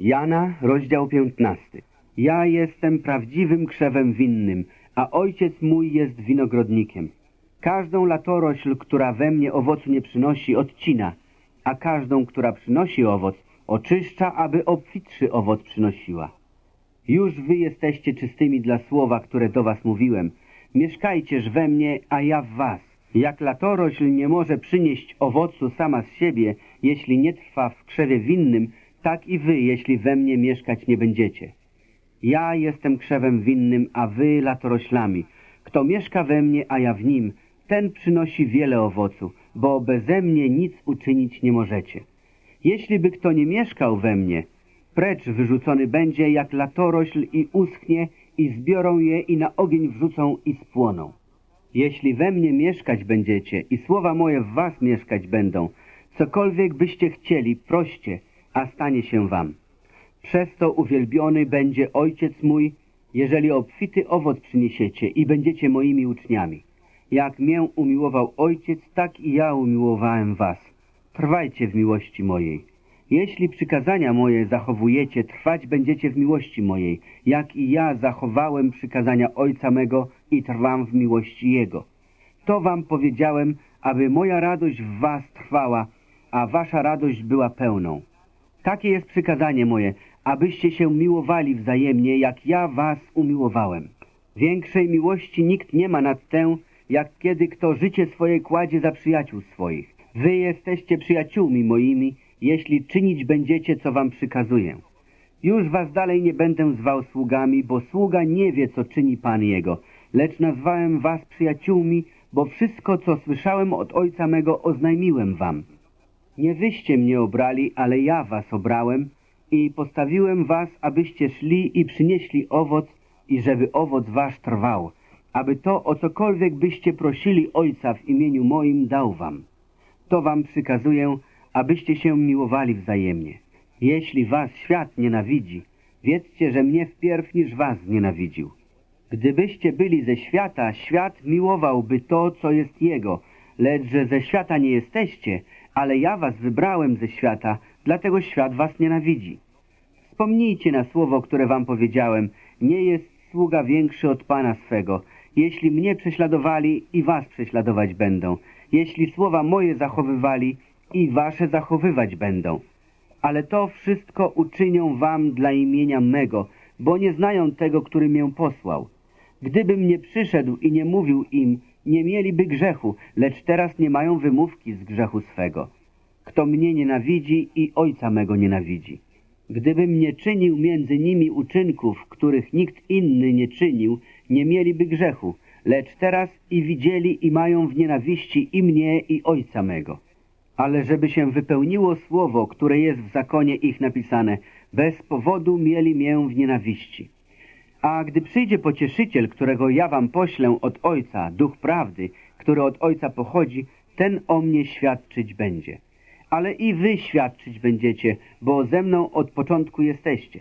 Jana, rozdział 15. Ja jestem prawdziwym krzewem winnym, a ojciec mój jest winogrodnikiem. Każdą latorośl, która we mnie owocu nie przynosi, odcina, a każdą, która przynosi owoc, oczyszcza, aby obfitszy owoc przynosiła. Już wy jesteście czystymi dla słowa, które do was mówiłem. Mieszkajcież we mnie, a ja w was. Jak latorośl nie może przynieść owocu sama z siebie, jeśli nie trwa w krzewie winnym, tak i wy, jeśli we mnie mieszkać nie będziecie. Ja jestem krzewem winnym, a wy latoroślami. Kto mieszka we mnie, a ja w nim, ten przynosi wiele owocu, bo beze mnie nic uczynić nie możecie. Jeśli by kto nie mieszkał we mnie, precz wyrzucony będzie jak latorośl i uschnie i zbiorą je i na ogień wrzucą i spłoną. Jeśli we mnie mieszkać będziecie i słowa moje w was mieszkać będą, cokolwiek byście chcieli, proście, a stanie się wam. Przez to uwielbiony będzie Ojciec mój, jeżeli obfity owoc przyniesiecie i będziecie moimi uczniami. Jak mię umiłował Ojciec, tak i ja umiłowałem was. Trwajcie w miłości mojej. Jeśli przykazania moje zachowujecie, trwać będziecie w miłości mojej, jak i ja zachowałem przykazania Ojca mego i trwam w miłości Jego. To wam powiedziałem, aby moja radość w was trwała, a wasza radość była pełną. Takie jest przykazanie moje, abyście się miłowali wzajemnie, jak ja was umiłowałem. Większej miłości nikt nie ma nad tę, jak kiedy kto życie swoje kładzie za przyjaciół swoich. Wy jesteście przyjaciółmi moimi, jeśli czynić będziecie, co wam przykazuję. Już was dalej nie będę zwał sługami, bo sługa nie wie, co czyni Pan Jego, lecz nazwałem was przyjaciółmi, bo wszystko, co słyszałem od Ojca mego, oznajmiłem wam. Nie wyście mnie obrali, ale ja was obrałem i postawiłem was, abyście szli i przynieśli owoc i żeby owoc wasz trwał, aby to, o cokolwiek byście prosili Ojca w imieniu moim, dał wam. To wam przykazuję, abyście się miłowali wzajemnie. Jeśli was świat nienawidzi, wiedzcie, że mnie wpierw niż was znienawidził. Gdybyście byli ze świata, świat miłowałby to, co jest jego, lecz że ze świata nie jesteście, ale ja was wybrałem ze świata, dlatego świat was nienawidzi. Wspomnijcie na słowo, które wam powiedziałem, nie jest sługa większy od Pana swego. Jeśli mnie prześladowali, i was prześladować będą. Jeśli słowa moje zachowywali, i wasze zachowywać będą. Ale to wszystko uczynią wam dla imienia mego, bo nie znają tego, który mię posłał. Gdybym nie przyszedł i nie mówił im, nie mieliby grzechu, lecz teraz nie mają wymówki z grzechu swego. Kto mnie nienawidzi i ojca mego nienawidzi. Gdybym nie czynił między nimi uczynków, których nikt inny nie czynił, nie mieliby grzechu, lecz teraz i widzieli i mają w nienawiści i mnie i ojca mego. Ale żeby się wypełniło słowo, które jest w zakonie ich napisane, bez powodu mieli mię w nienawiści. A gdy przyjdzie pocieszyciel, którego ja wam poślę od Ojca, duch prawdy, który od Ojca pochodzi, ten o mnie świadczyć będzie. Ale i wy świadczyć będziecie, bo ze mną od początku jesteście.